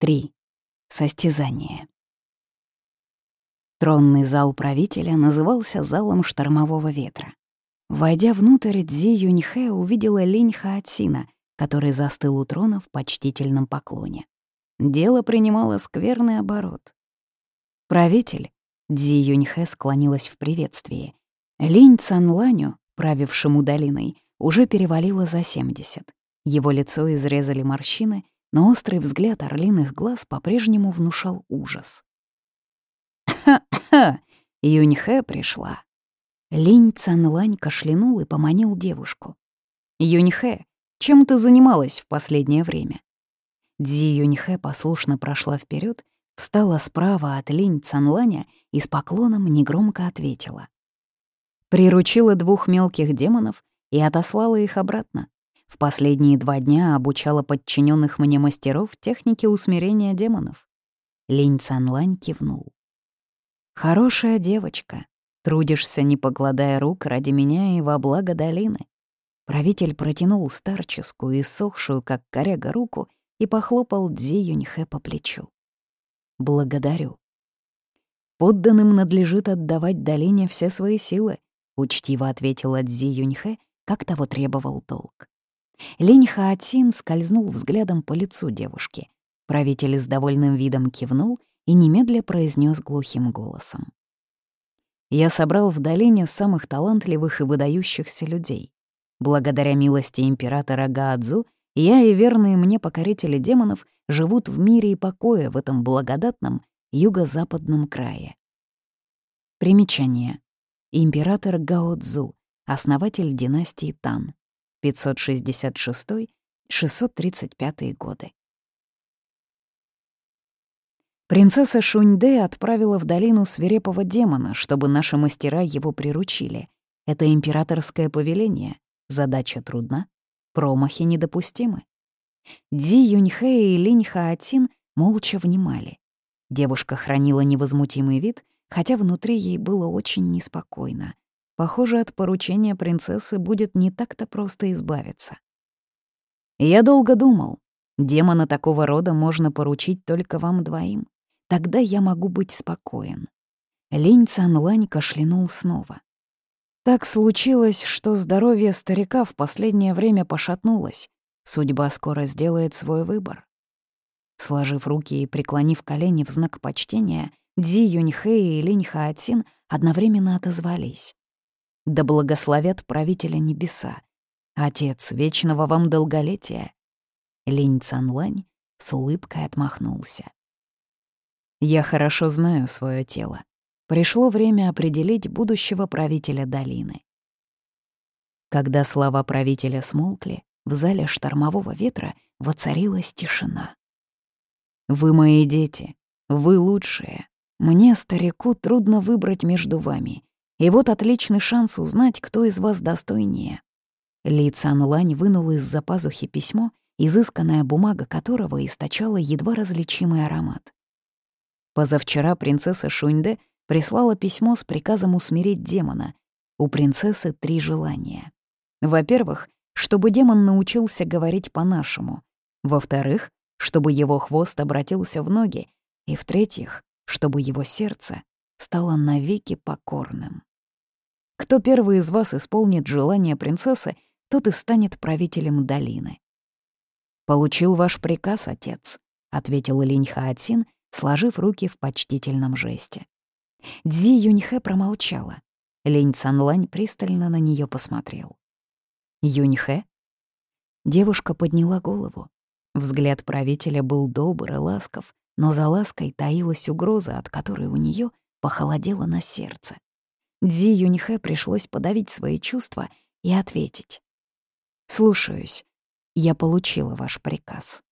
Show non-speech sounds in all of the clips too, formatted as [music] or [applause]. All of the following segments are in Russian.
3. Состязание. Тронный зал правителя назывался залом штормового ветра. Войдя внутрь, Цзи Юньхэ увидела Линь Хаотсина, который застыл у трона в почтительном поклоне. Дело принимало скверный оборот. «Правитель», — Цзи Юньхэ склонилась в приветствии, Линь Цанланю, правившему долиной, уже перевалило за 70. Его лицо изрезали морщины — но острый взгляд орлиных глаз по-прежнему внушал ужас. «Ха-ха! [coughs] Юньхэ пришла!» Линь Цанлань кашлянул и поманил девушку. «Юньхэ, чем ты занималась в последнее время?» Дзи Юньхэ послушно прошла вперед, встала справа от Линь Цанланя и с поклоном негромко ответила. Приручила двух мелких демонов и отослала их обратно. В последние два дня обучала подчиненных мне мастеров технике усмирения демонов. Линь Цанлань кивнул. «Хорошая девочка. Трудишься, не погладая рук, ради меня и во благо долины». Правитель протянул старческую и сохшую, как коряга, руку и похлопал Дзи Юньхэ по плечу. «Благодарю». «Подданным надлежит отдавать долине все свои силы», — учтиво ответила Дзи Юньхэ, как того требовал долг. Линь Хаатин скользнул взглядом по лицу девушки. Правитель с довольным видом кивнул и немедля произнес глухим голосом. «Я собрал в долине самых талантливых и выдающихся людей. Благодаря милости императора Гаадзу я и верные мне покорители демонов живут в мире и покое в этом благодатном юго-западном крае. Примечание. Император Гаодзу, основатель династии Тан, 566-635 годы. Принцесса Шуньде отправила в долину свирепого демона, чтобы наши мастера его приручили. Это императорское повеление. Задача трудна, промахи недопустимы. Ди Юньхэ и Линь Хаатин молча внимали. Девушка хранила невозмутимый вид, хотя внутри ей было очень неспокойно. Похоже, от поручения принцессы будет не так-то просто избавиться. Я долго думал. Демона такого рода можно поручить только вам двоим. Тогда я могу быть спокоен. Линь Цанлань кашлянул снова. Так случилось, что здоровье старика в последнее время пошатнулось. Судьба скоро сделает свой выбор. Сложив руки и преклонив колени в знак почтения, Дзи Юньхэ и Линь Хаатин одновременно отозвались. Да благословят правителя небеса. Отец вечного вам долголетия. Линь Цанлань с улыбкой отмахнулся. Я хорошо знаю свое тело. Пришло время определить будущего правителя долины. Когда слова правителя смолкли, в зале штормового ветра воцарилась тишина. «Вы мои дети, вы лучшие. Мне, старику, трудно выбрать между вами. И вот отличный шанс узнать, кто из вас достойнее. Ли Цан Лань вынул из-за пазухи письмо, изысканная бумага которого источала едва различимый аромат. Позавчера принцесса Шуньде прислала письмо с приказом усмирить демона. У принцессы три желания. Во-первых, чтобы демон научился говорить по-нашему. Во-вторых, чтобы его хвост обратился в ноги. И в-третьих, чтобы его сердце стало навеки покорным. Кто первый из вас исполнит желание принцессы, тот и станет правителем долины. «Получил ваш приказ, отец», — ответил Линь Хаатсин, сложив руки в почтительном жесте. Дзи Юньхэ промолчала. Линь Цанлань пристально на нее посмотрел. «Юньхэ?» Девушка подняла голову. Взгляд правителя был добр и ласков, но за лаской таилась угроза, от которой у нее похолодело на сердце. Дзи Юньхэ пришлось подавить свои чувства и ответить. «Слушаюсь. Я получила ваш приказ».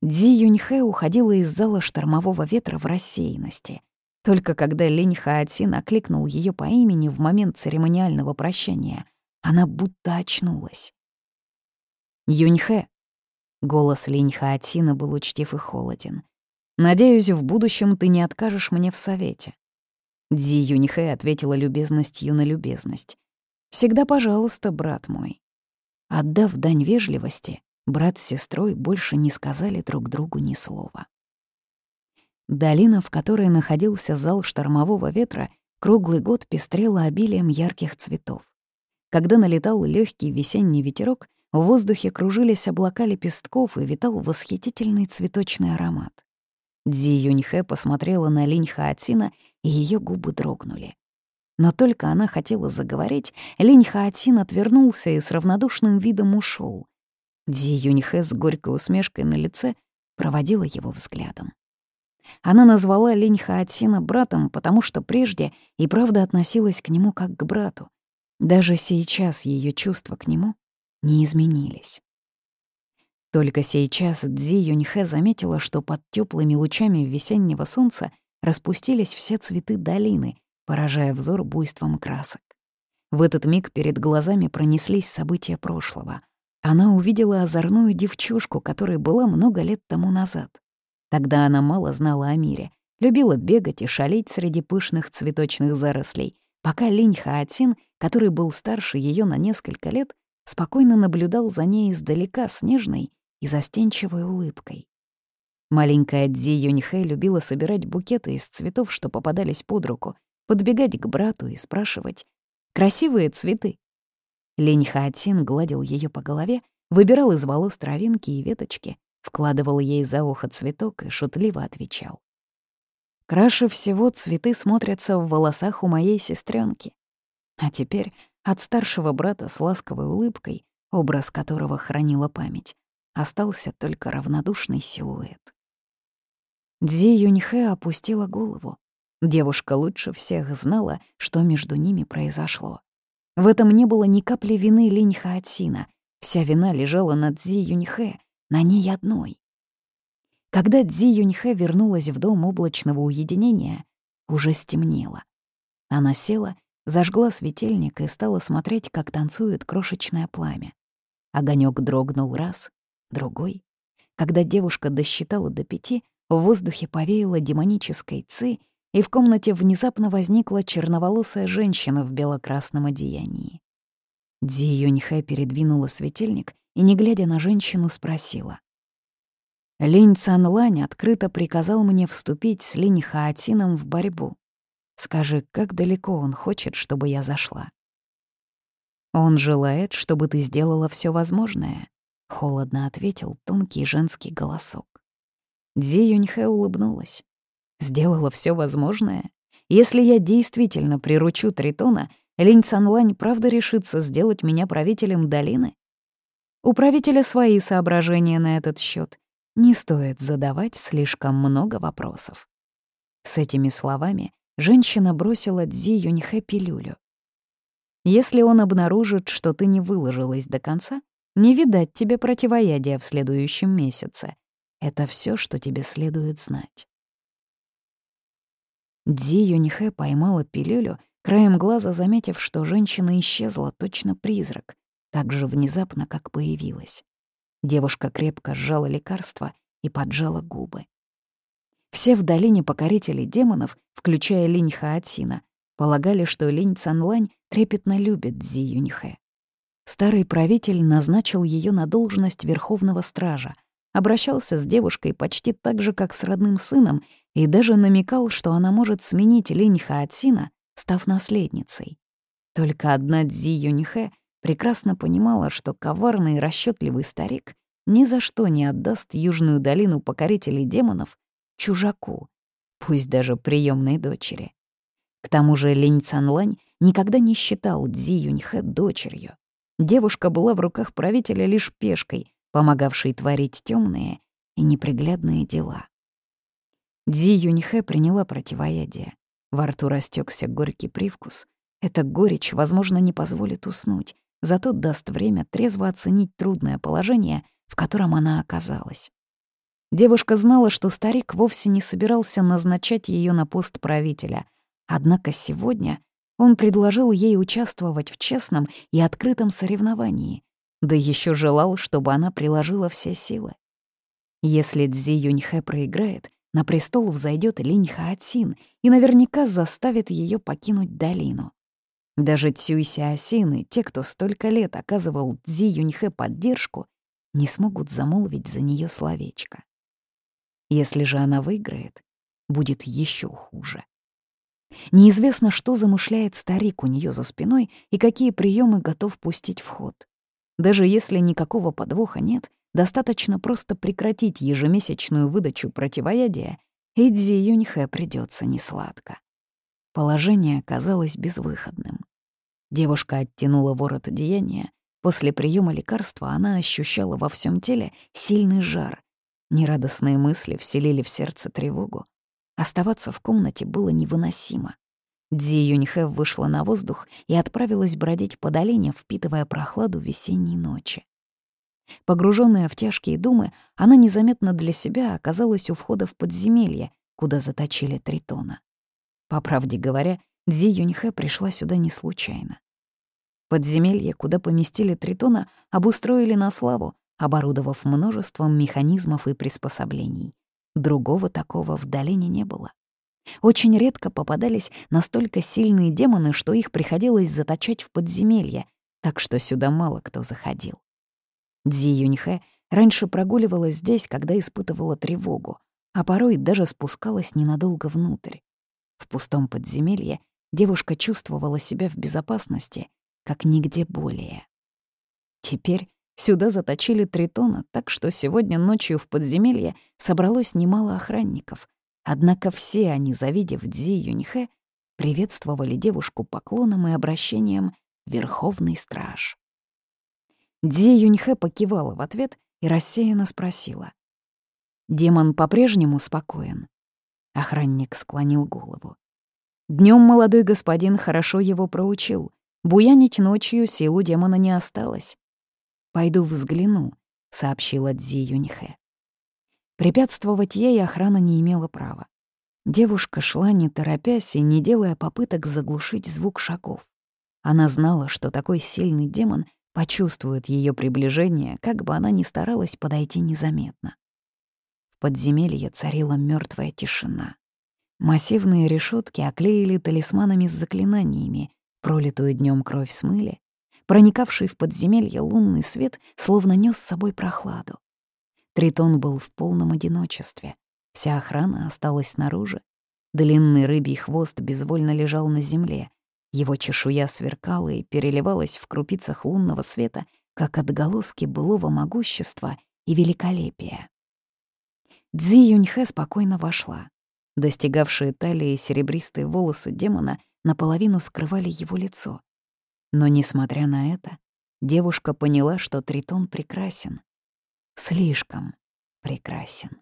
Дзи Юньхэ уходила из зала штормового ветра в рассеянности. Только когда Линь Хаатин окликнул ее по имени в момент церемониального прощания, она будто очнулась. «Юньхэ», — голос Линь Хаатина был учтив и холоден, «надеюсь, в будущем ты не откажешь мне в совете». Дзи Юньхэ ответила любезностью на любезность. «Всегда пожалуйста, брат мой». Отдав дань вежливости, брат с сестрой больше не сказали друг другу ни слова. Долина, в которой находился зал штормового ветра, круглый год пестрела обилием ярких цветов. Когда налетал легкий весенний ветерок, в воздухе кружились облака лепестков и витал восхитительный цветочный аромат. Дзи Юньхэ посмотрела на Линь Хаатина, и ее губы дрогнули. Но только она хотела заговорить, Линь Хаатин отвернулся и с равнодушным видом ушел. Дзи Юньхэ с горькой усмешкой на лице проводила его взглядом. Она назвала Линь Хаатина братом, потому что прежде и правда относилась к нему как к брату. Даже сейчас ее чувства к нему не изменились. Только сейчас Дзи Юньхэ заметила, что под теплыми лучами весеннего солнца распустились все цветы долины, поражая взор буйством красок. В этот миг перед глазами пронеслись события прошлого. Она увидела озорную девчушку, которой была много лет тому назад. Тогда она мало знала о мире, любила бегать и шалить среди пышных цветочных зарослей, пока Линь Хаатин, который был старше ее на несколько лет, спокойно наблюдал за ней издалека с и застенчивой улыбкой. Маленькая Дзи Юньхэ любила собирать букеты из цветов, что попадались под руку, подбегать к брату и спрашивать «Красивые цветы?» Лень Хаатин гладил ее по голове, выбирал из волос травинки и веточки, вкладывал ей за ухо цветок и шутливо отвечал. «Краше всего цветы смотрятся в волосах у моей сестренки. А теперь от старшего брата с ласковой улыбкой, образ которого хранила память, Остался только равнодушный силуэт. Дзи Юньхэ опустила голову. Девушка лучше всех знала, что между ними произошло. В этом не было ни капли вины Линь Хаатсина. Вся вина лежала на Дзи Юньхэ, на ней одной. Когда Дзи Юньхэ вернулась в дом облачного уединения, уже стемнело. Она села, зажгла светильник и стала смотреть, как танцует крошечное пламя. Огонек дрогнул раз, другой. Когда девушка досчитала до пяти, в воздухе повеяло демонической ци, и в комнате внезапно возникла черноволосая женщина в бело-красном одеянии. Дзи Юньхэ передвинула светильник и, не глядя на женщину, спросила. Линь Цанлань открыто приказал мне вступить с Линь Хаатином в борьбу. Скажи, как далеко он хочет, чтобы я зашла? Он желает, чтобы ты сделала все возможное, — холодно ответил тонкий женский голосок. Дзи Юньхэ улыбнулась. «Сделала все возможное. Если я действительно приручу Тритона, Линь Цанлань правда решится сделать меня правителем долины? У правителя свои соображения на этот счет. Не стоит задавать слишком много вопросов». С этими словами женщина бросила Дзи Юньхэ пилюлю. «Если он обнаружит, что ты не выложилась до конца, не видать тебе противоядия в следующем месяце. Это все, что тебе следует знать. Дзи Юньхэ поймала пилюлю, краем глаза заметив, что женщина исчезла, точно призрак, так же внезапно, как появилась. Девушка крепко сжала лекарство и поджала губы. Все в долине покорителей демонов, включая Линь Хаатсина, полагали, что Линь Цанлань трепетно любит Дзи Юньхэ. Старый правитель назначил ее на должность верховного стража, обращался с девушкой почти так же, как с родным сыном, и даже намекал, что она может сменить Линь Хаатсина, став наследницей. Только одна Дзи Юньхэ прекрасно понимала, что коварный и расчетливый старик ни за что не отдаст Южную долину покорителей демонов чужаку, пусть даже приемной дочери. К тому же Линь Цанлань никогда не считал Дзи Юньхэ дочерью. Девушка была в руках правителя лишь пешкой, помогавшей творить темные и неприглядные дела. Дзи Юньхэ приняла противоядие. Во рту растекся горький привкус. Эта горечь, возможно, не позволит уснуть, зато даст время трезво оценить трудное положение, в котором она оказалась. Девушка знала, что старик вовсе не собирался назначать ее на пост правителя, однако сегодня он предложил ей участвовать в честном и открытом соревновании, да еще желал, чтобы она приложила все силы. Если Цзи Юньхэ проиграет, на престол взойдет Линь Хаатин и наверняка заставит ее покинуть долину. Даже Цюй Сяосин и те, кто столько лет оказывал Цзи Юньхэ поддержку, не смогут замолвить за нее словечко. Если же она выиграет, будет еще хуже. Неизвестно, что замышляет старик у нее за спиной и какие приемы готов пустить в ход. Даже если никакого подвоха нет, достаточно просто прекратить ежемесячную выдачу противоядия, и Дзи Юньхэ придется несладко. Положение казалось безвыходным. Девушка оттянула ворот одеяния. После приема лекарства она ощущала во всем теле сильный жар. Нерадостные мысли вселили в сердце тревогу. Оставаться в комнате было невыносимо. Дзи Юньхэ вышла на воздух и отправилась бродить по долине, впитывая прохладу весенней ночи. Погруженная в тяжкие думы, она незаметно для себя оказалась у входа в подземелье, куда заточили Тритона. По правде говоря, Дзи Юньхэ пришла сюда не случайно. Подземелье, куда поместили Тритона, обустроили на славу, оборудовав множеством механизмов и приспособлений. Другого такого в долине не было. Очень редко попадались настолько сильные демоны, что их приходилось заточать в подземелье, так что сюда мало кто заходил. Дзи Юньхэ раньше прогуливалась здесь, когда испытывала тревогу, а порой даже спускалась ненадолго внутрь. В пустом подземелье девушка чувствовала себя в безопасности, как нигде более. Теперь сюда заточили Тритона, так что сегодня ночью в подземелье собралось немало охранников. Однако все они, завидев Дзи Юньхэ, приветствовали девушку поклоном и обращением «Верховный страж». Дзи Юньхэ покивала в ответ и рассеянно спросила. «Демон по-прежнему спокоен?» Охранник склонил голову. Днем молодой господин хорошо его проучил. Буянить ночью силу демона не осталось. «Пойду взгляну», — сообщила Дзи Юньхэ. Препятствовать ей охрана не имела права. Девушка шла не торопясь и не делая попыток заглушить звук шагов. Она знала, что такой сильный демон почувствует ее приближение, как бы она ни старалась подойти незаметно. В подземелье царила мертвая тишина. Массивные решетки оклеили талисманами с заклинаниями, пролитую днем кровь смыли, проникавший в подземелье лунный свет словно нес с собой прохладу. Тритон был в полном одиночестве. Вся охрана осталась снаружи. Длинный рыбий хвост безвольно лежал на земле, его чешуя сверкала и переливалась в крупицах лунного света, как отголоски былого могущества и великолепия. Дзи Юньхэ спокойно вошла. Достигавшие талии серебристые волосы демона наполовину скрывали его лицо. Но, несмотря на это, девушка поняла, что Тритон прекрасен. Слишком прекрасен.